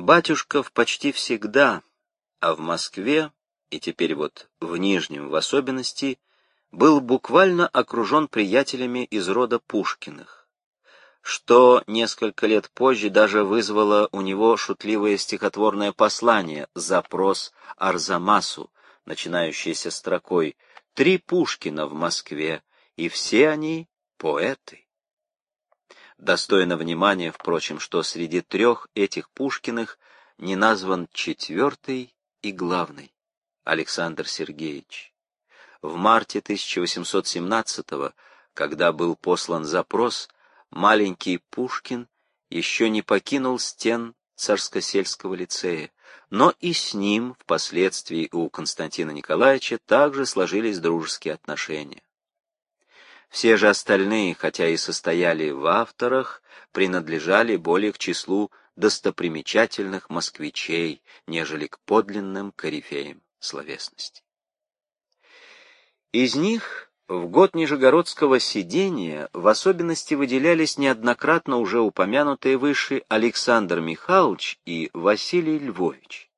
Батюшков почти всегда, а в Москве, и теперь вот в Нижнем в особенности, был буквально окружен приятелями из рода Пушкиных, что несколько лет позже даже вызвало у него шутливое стихотворное послание «Запрос Арзамасу», начинающееся строкой «Три Пушкина в Москве, и все они поэты». Достойно внимания, впрочем, что среди трех этих Пушкиных не назван четвертый и главный — Александр Сергеевич. В марте 1817-го, когда был послан запрос, маленький Пушкин еще не покинул стен Царско-сельского лицея, но и с ним впоследствии у Константина Николаевича также сложились дружеские отношения. Все же остальные, хотя и состояли в авторах, принадлежали более к числу достопримечательных москвичей, нежели к подлинным корифеям словесности. Из них в год Нижегородского сидения в особенности выделялись неоднократно уже упомянутые выше Александр Михайлович и Василий Львович.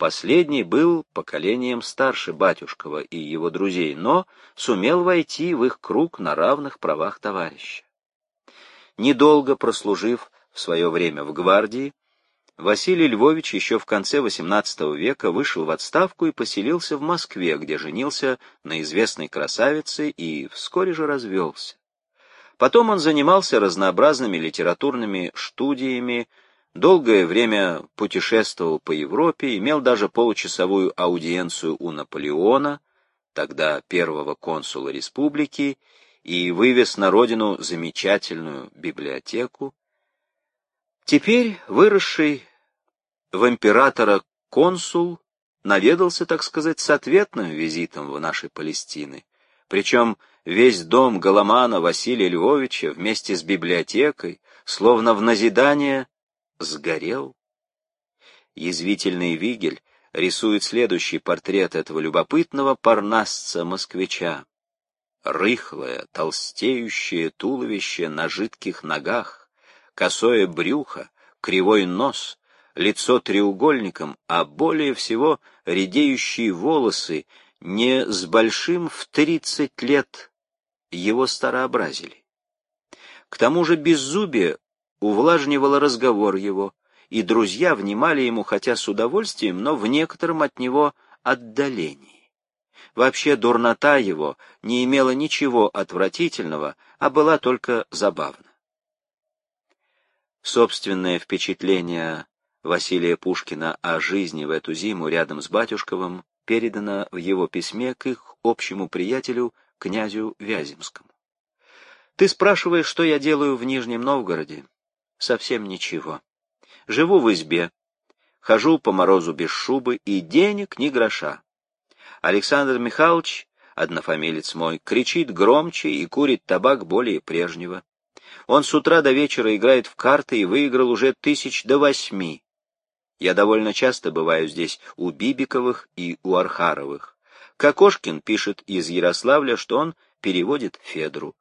Последний был поколением старше батюшкова и его друзей, но сумел войти в их круг на равных правах товарища. Недолго прослужив в свое время в гвардии, Василий Львович еще в конце XVIII века вышел в отставку и поселился в Москве, где женился на известной красавице и вскоре же развелся. Потом он занимался разнообразными литературными студиями, долгое время путешествовал по Европе, имел даже получасовую аудиенцию у Наполеона, тогда первого консула республики, и вывез на родину замечательную библиотеку. Теперь выросший в императора консул наведался, так сказать, с ответным визитом в нашей Палестины. Причем весь дом Голомана Василия Львовича вместе с библиотекой, словно в назидание, сгорел? Язвительный Вигель рисует следующий портрет этого любопытного парнасца-москвича. Рыхлое, толстеющее туловище на жидких ногах, косое брюхо, кривой нос, лицо треугольником, а более всего редеющие волосы не с большим в тридцать лет его старообразили. К тому же беззубие увлажнивало разговор его, и друзья внимали ему хотя с удовольствием, но в некотором от него отдалении. Вообще дурнота его не имела ничего отвратительного, а была только забавна. Собственное впечатление Василия Пушкина о жизни в эту зиму рядом с Батюшковым передано в его письме к их общему приятелю, князю Вяземскому. «Ты спрашиваешь, что я делаю в Нижнем Новгороде? Совсем ничего. Живу в избе, хожу по морозу без шубы и денег ни гроша. Александр Михайлович, однофамилец мой, кричит громче и курит табак более прежнего. Он с утра до вечера играет в карты и выиграл уже тысяч до восьми. Я довольно часто бываю здесь у Бибиковых и у Архаровых. Кокошкин пишет из Ярославля, что он переводит Федру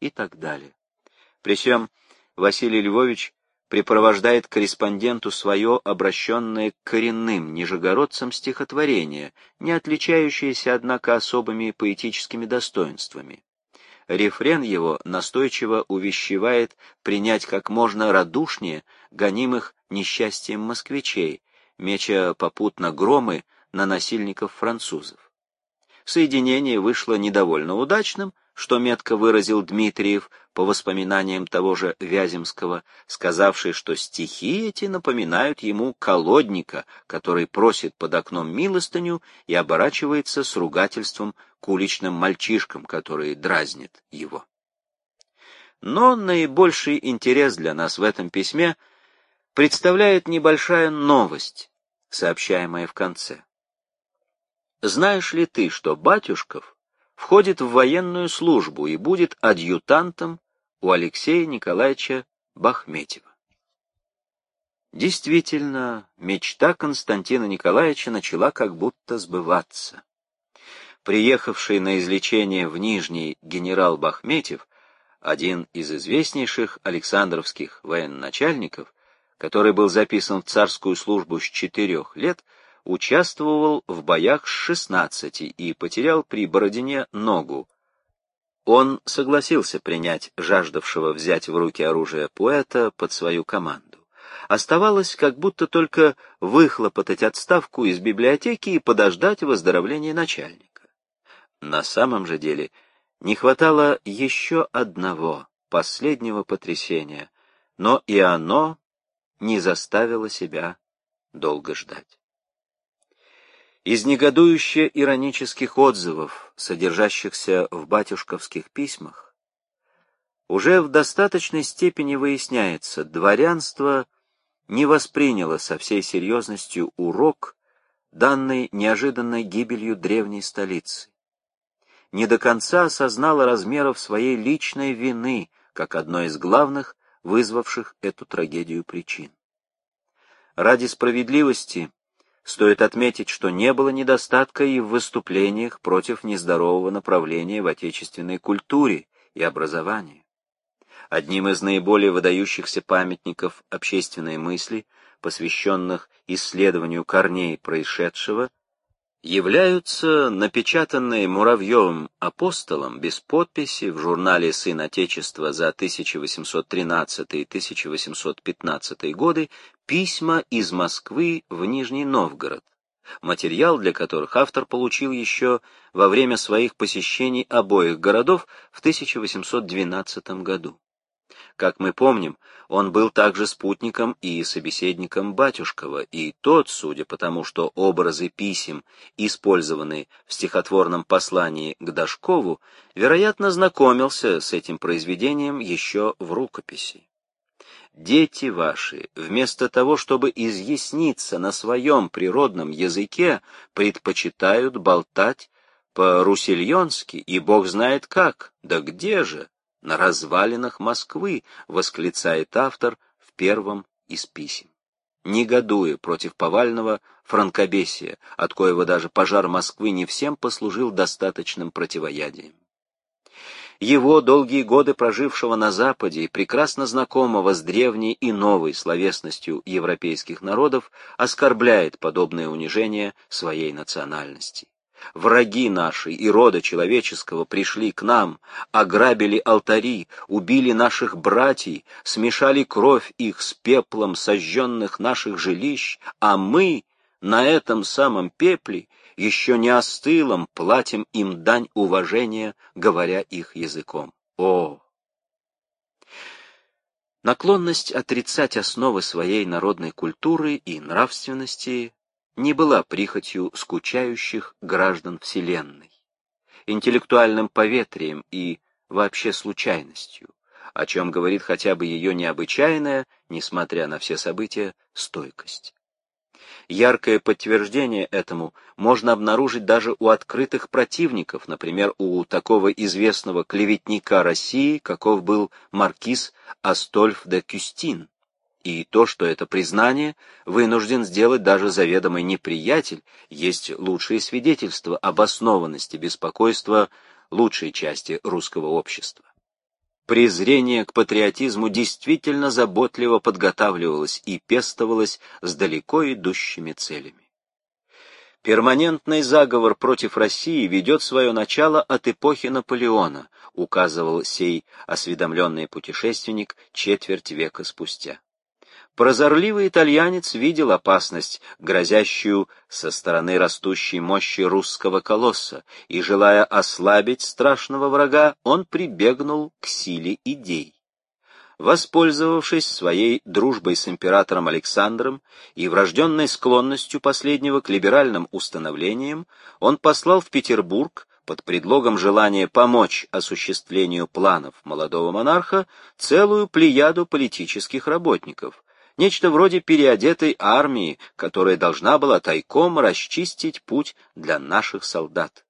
и так далее. При всем Василий Львович припровождает корреспонденту свое обращенное к коренным нижегородцам стихотворение, не отличающееся, однако, особыми поэтическими достоинствами. Рефрен его настойчиво увещевает принять как можно радушнее гонимых несчастьем москвичей, меча попутно громы на насильников французов. Соединение вышло недовольно удачным, что метко выразил Дмитриев по воспоминаниям того же Вяземского, сказавший, что стихи эти напоминают ему колодника, который просит под окном милостыню и оборачивается с ругательством к уличным мальчишкам, которые дразнят его. Но наибольший интерес для нас в этом письме представляет небольшая новость, сообщаемая в конце. Знаешь ли ты, что Батюшков входит в военную службу и будет адъютантом у Алексея Николаевича Бахметьева. Действительно, мечта Константина Николаевича начала как будто сбываться. Приехавший на излечение в Нижний генерал Бахметьев, один из известнейших Александровских военачальников, который был записан в царскую службу с четырех лет, участвовал в боях с шестнадцати и потерял при Бородине ногу. Он согласился принять жаждавшего взять в руки оружие поэта под свою команду. Оставалось как будто только выхлопотать отставку из библиотеки и подождать выздоровления начальника. На самом же деле не хватало еще одного, последнего потрясения, но и оно не заставило себя долго ждать. Из негодующе иронических отзывов, содержащихся в батюшковских письмах, уже в достаточной степени выясняется, дворянство не восприняло со всей серьезностью урок, данный неожиданной гибелью древней столицы. Не до конца осознало размеров своей личной вины, как одной из главных, вызвавших эту трагедию причин. Ради справедливости стоит отметить, что не было недостатка и в выступлениях против нездорового направления в отечественной культуре и образовании. Одним из наиболее выдающихся памятников общественной мысли, посвященных исследованию корней происшедшего, являются напечатанные Муравьевым апостолом без подписи в журнале «Сын Отечества» за 1813-1815 годы письма из Москвы в Нижний Новгород, материал для которых автор получил еще во время своих посещений обоих городов в 1812 году. Как мы помним, он был также спутником и собеседником Батюшкова, и тот, судя по тому, что образы писем, использованные в стихотворном послании к Дашкову, вероятно, знакомился с этим произведением еще в рукописи. Дети ваши, вместо того, чтобы изъясниться на своем природном языке, предпочитают болтать по-русильонски, и бог знает как, да где же, на развалинах Москвы, восклицает автор в первом из писем. Негодуя против повального франкобесия, от коего даже пожар Москвы не всем послужил достаточным противоядием. Его, долгие годы прожившего на Западе и прекрасно знакомого с древней и новой словесностью европейских народов, оскорбляет подобное унижение своей национальности. Враги наши и рода человеческого пришли к нам, ограбили алтари, убили наших братьев, смешали кровь их с пеплом сожженных наших жилищ, а мы на этом самом пепле, еще не остылом, платим им дань уважения, говоря их языком. О! Наклонность отрицать основы своей народной культуры и нравственности не была прихотью скучающих граждан Вселенной, интеллектуальным поветрием и вообще случайностью, о чем говорит хотя бы ее необычайная, несмотря на все события, стойкость. Яркое подтверждение этому можно обнаружить даже у открытых противников, например, у такого известного клеветника России, каков был маркиз Астольф де Кюстин, и то, что это признание вынужден сделать даже заведомый неприятель, есть лучшие свидетельства обоснованности беспокойства лучшей части русского общества. Презрение к патриотизму действительно заботливо подготавливалось и пестовалось с далеко идущими целями. Перманентный заговор против России ведет свое начало от эпохи Наполеона, указывал сей осведомленный путешественник четверть века спустя. Прозорливый итальянец видел опасность, грозящую со стороны растущей мощи русского колосса, и, желая ослабить страшного врага, он прибегнул к силе идей. Воспользовавшись своей дружбой с императором Александром и врожденной склонностью последнего к либеральным установлениям, он послал в Петербург под предлогом желания помочь осуществлению планов молодого монарха целую плеяду политических работников, нечто вроде переодетой армии, которая должна была тайком расчистить путь для наших солдат.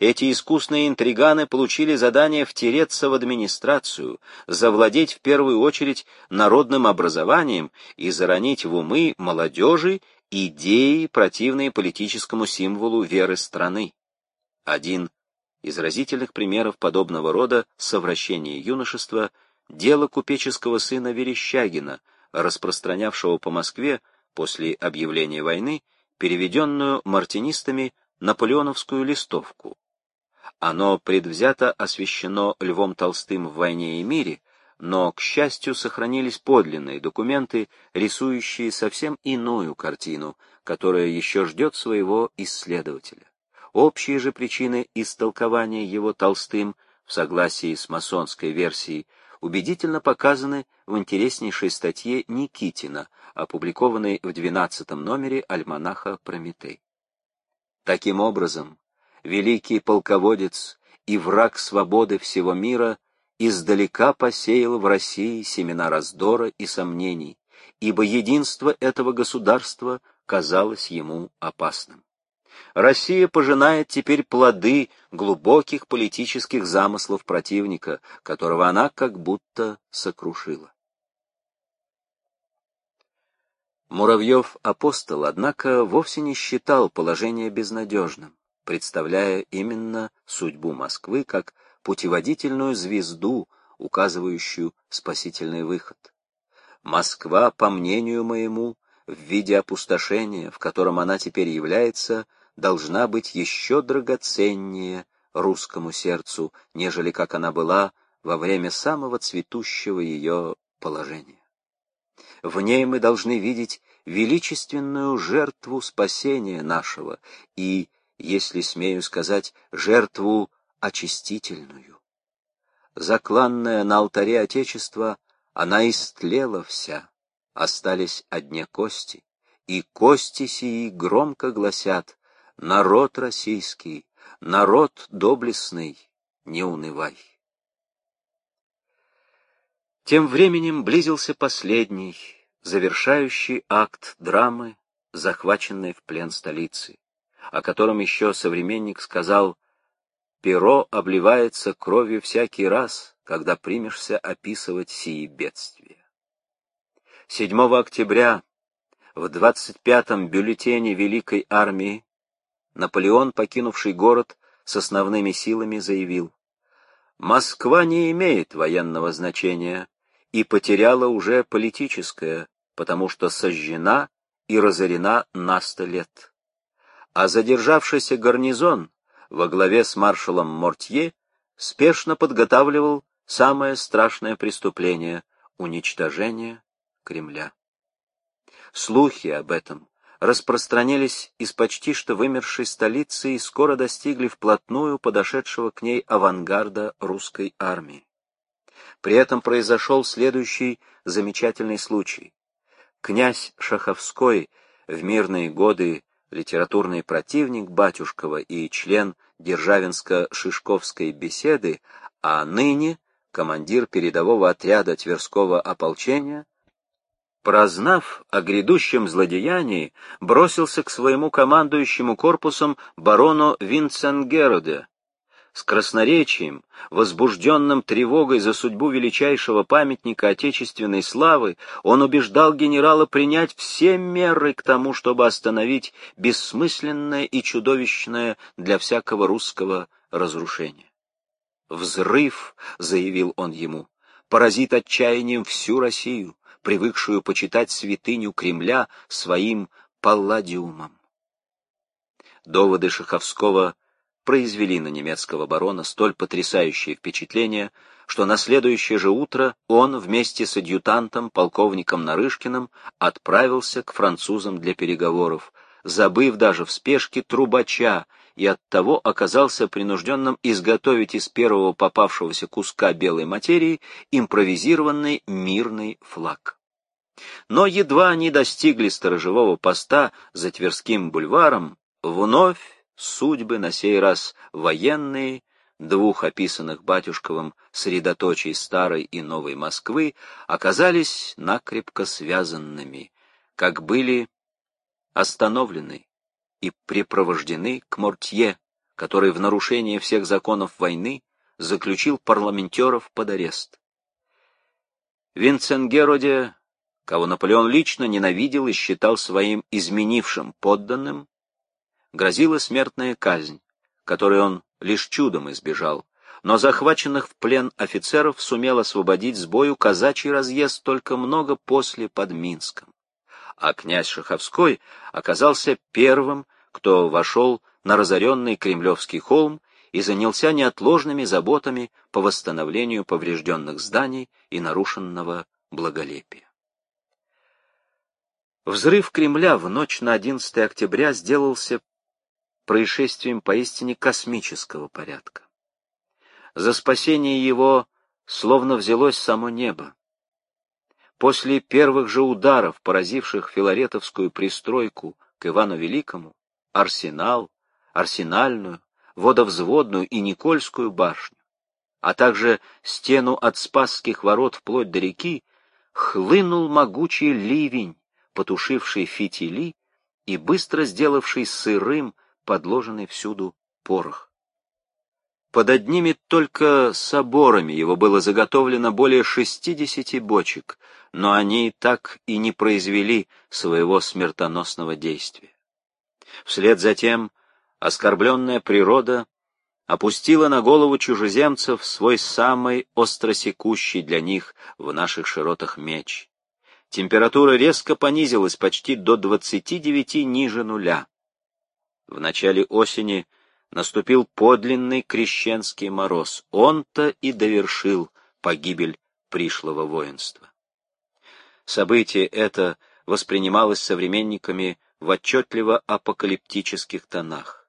Эти искусные интриганы получили задание втереться в администрацию, завладеть в первую очередь народным образованием и заронить в умы молодежи идеи, противные политическому символу веры страны. Один из разительных примеров подобного рода совращения юношества – дело купеческого сына Верещагина – распространявшего по Москве после объявления войны переведенную мартинистами наполеоновскую листовку. Оно предвзято освещено Львом Толстым в «Войне и мире», но, к счастью, сохранились подлинные документы, рисующие совсем иную картину, которая еще ждет своего исследователя. Общие же причины истолкования его Толстым в согласии с масонской версией убедительно показаны в интереснейшей статье Никитина, опубликованной в 12 номере альманаха «Прометей». Таким образом, великий полководец и враг свободы всего мира издалека посеял в России семена раздора и сомнений, ибо единство этого государства казалось ему опасным. Россия пожинает теперь плоды глубоких политических замыслов противника, которого она как будто сокрушила. Муравьев-апостол, однако, вовсе не считал положение безнадежным, представляя именно судьбу Москвы как путеводительную звезду, указывающую спасительный выход. Москва, по мнению моему, в виде опустошения, в котором она теперь является, должна быть еще драгоценнее русскому сердцу, нежели как она была во время самого цветущего ее положения. В ней мы должны видеть величественную жертву спасения нашего и, если смею сказать, жертву очистительную. Закланная на алтаре Отечества, она истлела вся, остались одни кости, и кости сии громко гласят Народ российский, народ доблестный, не унывай. Тем временем близился последний, завершающий акт драмы, захваченной в плен столицы, о котором еще современник сказал «Перо обливается кровью всякий раз, когда примешься описывать сии бедствия». 7 октября в 25-м бюллетене Великой армии Наполеон, покинувший город с основными силами, заявил, «Москва не имеет военного значения и потеряла уже политическое, потому что сожжена и разорена на сто лет. А задержавшийся гарнизон во главе с маршалом Мортье спешно подготавливал самое страшное преступление — уничтожение Кремля. Слухи об этом распространились из почти что вымершей столицы и скоро достигли вплотную подошедшего к ней авангарда русской армии. При этом произошел следующий замечательный случай. Князь Шаховской, в мирные годы литературный противник Батюшкова и член Державинско-Шишковской беседы, а ныне командир передового отряда Тверского ополчения, прознав о грядущем злодеянии, бросился к своему командующему корпусом барону Винценгероде. С красноречием, возбужденным тревогой за судьбу величайшего памятника отечественной славы, он убеждал генерала принять все меры к тому, чтобы остановить бессмысленное и чудовищное для всякого русского разрушение. «Взрыв», — заявил он ему, — «поразит отчаянием всю Россию привыкшую почитать святыню Кремля своим палладиумом. Доводы Шаховского произвели на немецкого барона столь потрясающее впечатление, что на следующее же утро он вместе с адъютантом, полковником Нарышкиным, отправился к французам для переговоров, забыв даже в спешке трубача, и оттого оказался принужденным изготовить из первого попавшегося куска белой материи импровизированный мирный флаг. Но едва они достигли сторожевого поста за Тверским бульваром, вновь судьбы, на сей раз военные, двух описанных Батюшковым средоточий старой и новой Москвы, оказались накрепко связанными, как были остановлены и припровождены к Мортье, который в нарушение всех законов войны заключил парламентеров под арест. Винценгероде кого Наполеон лично ненавидел и считал своим изменившим подданным, грозила смертная казнь, которой он лишь чудом избежал, но захваченных в плен офицеров сумел освободить с бою казачий разъезд только много после под Минском. А князь Шаховской оказался первым, кто вошел на разоренный Кремлевский холм и занялся неотложными заботами по восстановлению поврежденных зданий и нарушенного благолепия. Взрыв Кремля в ночь на 11 октября сделался происшествием поистине космического порядка. За спасение его словно взялось само небо. После первых же ударов, поразивших филаретовскую пристройку к Ивану Великому, арсенал, арсенальную, водовзводную и Никольскую башню, а также стену от Спасских ворот вплоть до реки, хлынул могучий ливень, потушивший фитили и быстро сделавший сырым подложенный всюду порох. Под одними только соборами его было заготовлено более шестидесяти бочек, но они так и не произвели своего смертоносного действия. Вслед за тем оскорбленная природа опустила на голову чужеземцев свой самый остросекущий для них в наших широтах меч температура резко понизилась почти до 29 ниже нуля. В начале осени наступил подлинный крещенский мороз. Он-то и довершил погибель пришлого воинства. Событие это воспринималось современниками в отчетливо апокалиптических тонах.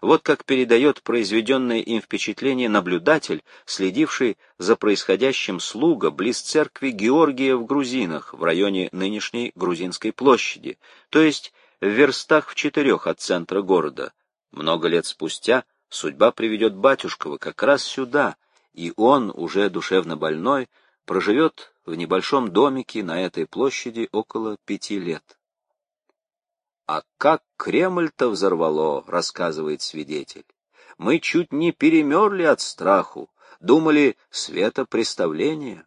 Вот как передает произведенное им впечатление наблюдатель, следивший за происходящим слуга близ церкви Георгия в Грузинах, в районе нынешней Грузинской площади, то есть в верстах в четырех от центра города. Много лет спустя судьба приведет Батюшкова как раз сюда, и он, уже душевно больной, проживет в небольшом домике на этой площади около пяти лет. А как Кремль-то взорвало, рассказывает свидетель. Мы чуть не перемерли от страху, думали светопреставление.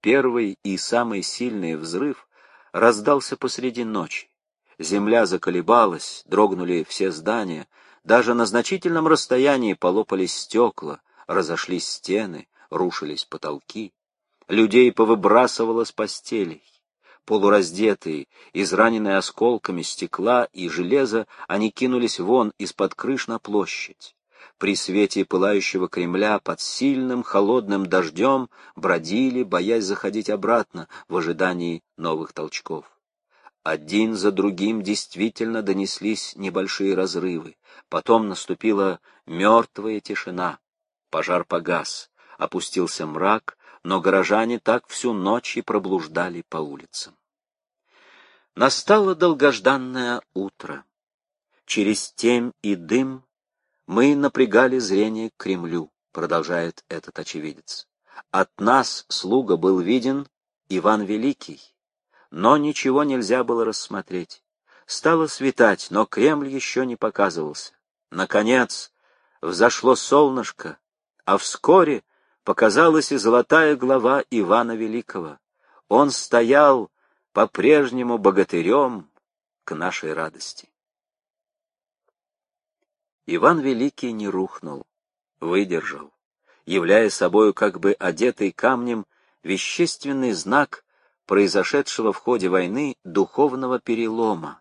Первый и самый сильный взрыв раздался посреди ночи. Земля заколебалась, дрогнули все здания, даже на значительном расстоянии полопались стекла, разошлись стены, рушились потолки. Людей повыбрасывало с постелей. Полураздетые, израненные осколками стекла и железа, они кинулись вон из-под крыш на площадь. При свете пылающего Кремля под сильным холодным дождем бродили, боясь заходить обратно в ожидании новых толчков. Один за другим действительно донеслись небольшие разрывы. Потом наступила мертвая тишина. Пожар погас, опустился мрак, но горожане так всю ночь и проблуждали по улицам. Настало долгожданное утро. Через темь и дым мы напрягали зрение к Кремлю, продолжает этот очевидец. От нас, слуга, был виден Иван Великий, но ничего нельзя было рассмотреть. Стало светать, но Кремль еще не показывался. Наконец, взошло солнышко, а вскоре показалась и золотая глава Ивана Великого. Он стоял по-прежнему богатырем к нашей радости. Иван Великий не рухнул, выдержал, являя собою как бы одетый камнем вещественный знак произошедшего в ходе войны духовного перелома,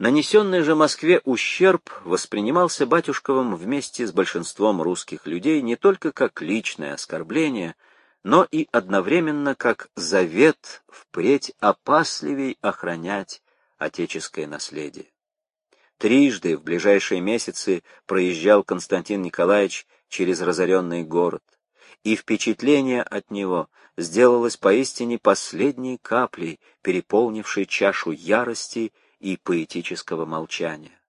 Нанесенный же Москве ущерб воспринимался Батюшковым вместе с большинством русских людей не только как личное оскорбление, но и одновременно как завет впредь опасливей охранять отеческое наследие. Трижды в ближайшие месяцы проезжал Константин Николаевич через разоренный город, и впечатление от него сделалось поистине последней каплей, переполнившей чашу ярости и поэтического молчания.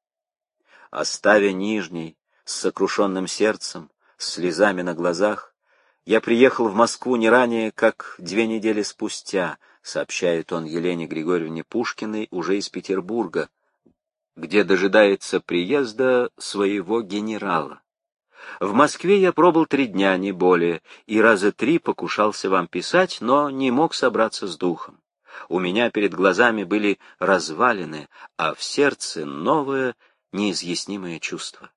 Оставя Нижний с сокрушенным сердцем, слезами на глазах, я приехал в Москву не ранее, как две недели спустя, сообщает он Елене Григорьевне Пушкиной уже из Петербурга, где дожидается приезда своего генерала. В Москве я пробыл три дня, не более, и раза три покушался вам писать, но не мог собраться с духом. У меня перед глазами были развалины, а в сердце новое, неизъяснимое чувство.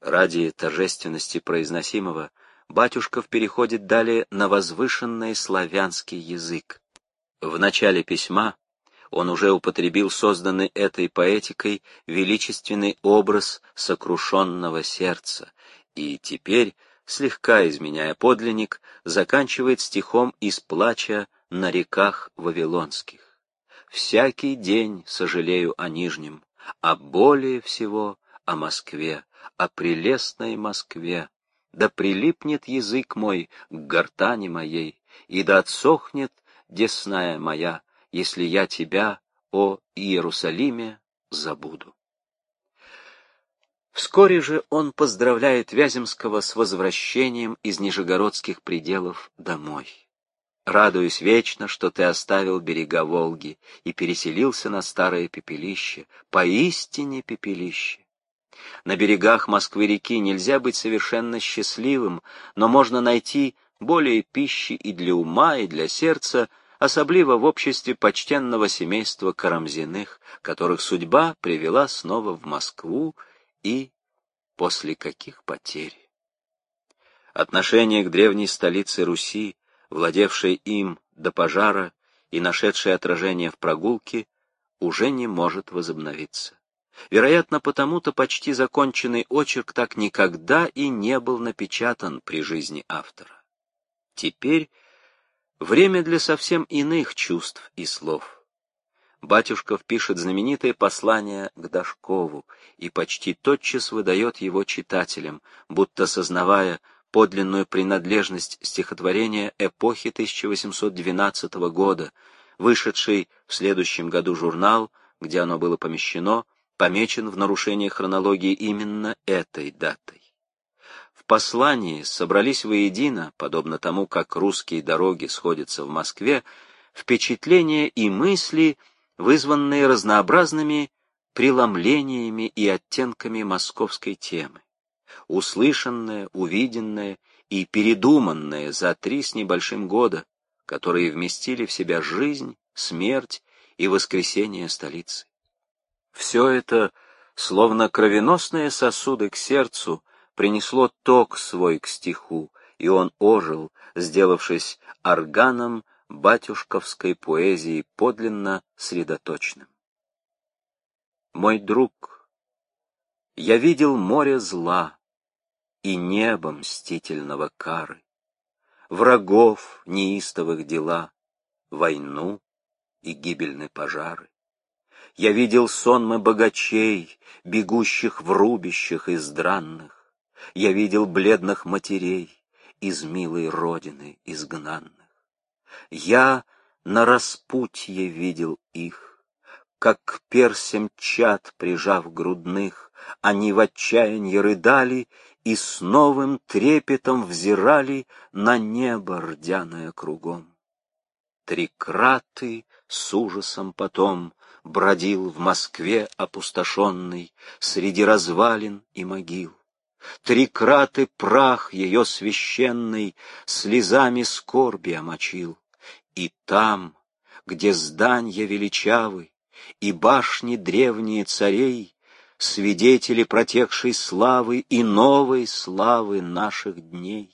Ради торжественности произносимого Батюшков переходит далее на возвышенный славянский язык. В начале письма он уже употребил созданный этой поэтикой величественный образ сокрушенного сердца, и теперь, слегка изменяя подлинник, заканчивает стихом из плача на реках Вавилонских. «Всякий день сожалею о Нижнем, а более всего о Москве, о прелестной Москве. Да прилипнет язык мой к гортани моей, и да отсохнет десная моя, если я тебя, о Иерусалиме, забуду. Вскоре же он поздравляет Вяземского с возвращением из нижегородских пределов домой. Радуюсь вечно, что ты оставил берега Волги и переселился на старое пепелище, поистине пепелище. На берегах Москвы-реки нельзя быть совершенно счастливым, но можно найти более пищи и для ума, и для сердца, особливо в обществе почтенного семейства Карамзиных, которых судьба привела снова в Москву и после каких потерь. Отношение к древней столице Руси, владевшей им до пожара и нашедшей отражение в прогулке, уже не может возобновиться. Вероятно, потому-то почти законченный очерк так никогда и не был напечатан при жизни автора. Теперь время для совсем иных чувств и слов. Батюшков пишет знаменитое послание к Дашкову и почти тотчас выдает его читателям, будто сознавая подлинную принадлежность стихотворения эпохи 1812 года, вышедший в следующем году журнал, где оно было помещено, помечен в нарушении хронологии именно этой датой. В послании собрались воедино, подобно тому, как русские дороги сходятся в Москве, впечатления и мысли, вызванные разнообразными преломлениями и оттенками московской темы. Услышанное, увиденное и передуманное за три с небольшим года, которые вместили в себя жизнь, смерть и воскресение столицы. Все это, словно кровеносные сосуды к сердцу, принесло ток свой к стиху, и он ожил, сделавшись органом батюшковской поэзии подлинно средоточным. Мой друг, я видел море зла и небо мстительного кары, врагов неистовых дела, войну и гибельные пожары. Я видел сонмы богачей, бегущих в рубищах издранных. Я видел бледных матерей из милой родины изгнанных. Я на распутье видел их, как к персям прижав грудных, они в отчаянии рыдали и с новым трепетом взирали на небо рдяное кругом. Три краты с ужасом потом бродил в Москве опустошенный среди развалин и могил. Три краты прах ее священный слезами скорби омочил. И там, где зданья величавы и башни древние царей, свидетели протекшей славы и новой славы наших дней.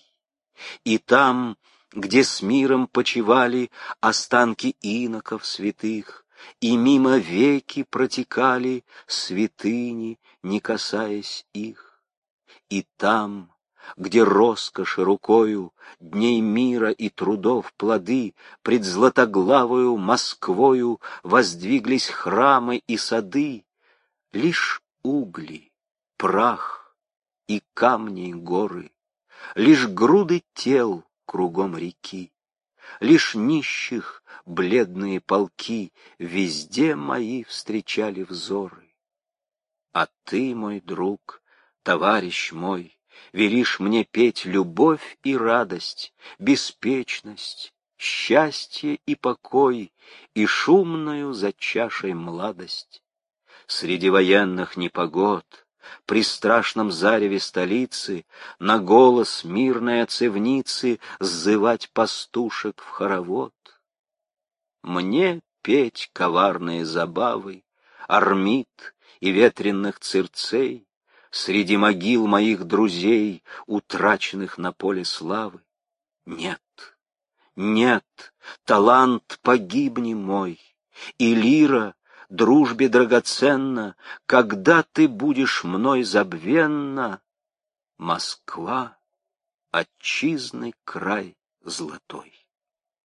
И там, где с миром почивали останки иноков святых, и мимо веки протекали святыни, не касаясь их. И там, где роскоши рукою дней мира и трудов плоды пред златоглавою Москвою воздвиглись храмы и сады, лишь угли, прах и камни горы, лишь груды тел кругом реки лишь нищих бледные полки везде мои встречали взоры. А ты, мой друг, товарищ мой, велишь мне петь любовь и радость, беспечность, счастье и покой, и шумную за чашей младость. Среди военных непогод, при страшном зареве столицы На голос мирной оцевницы Сзывать пастушек в хоровод. Мне петь коварные забавы, Армид и ветренных цирцей, среди могил моих друзей, утраченных на поле славы. Нет, нет, талант погибни мой, и лира дружбе драгоценна, когда ты будешь мной забвенна, Москва, отчизный край золотой.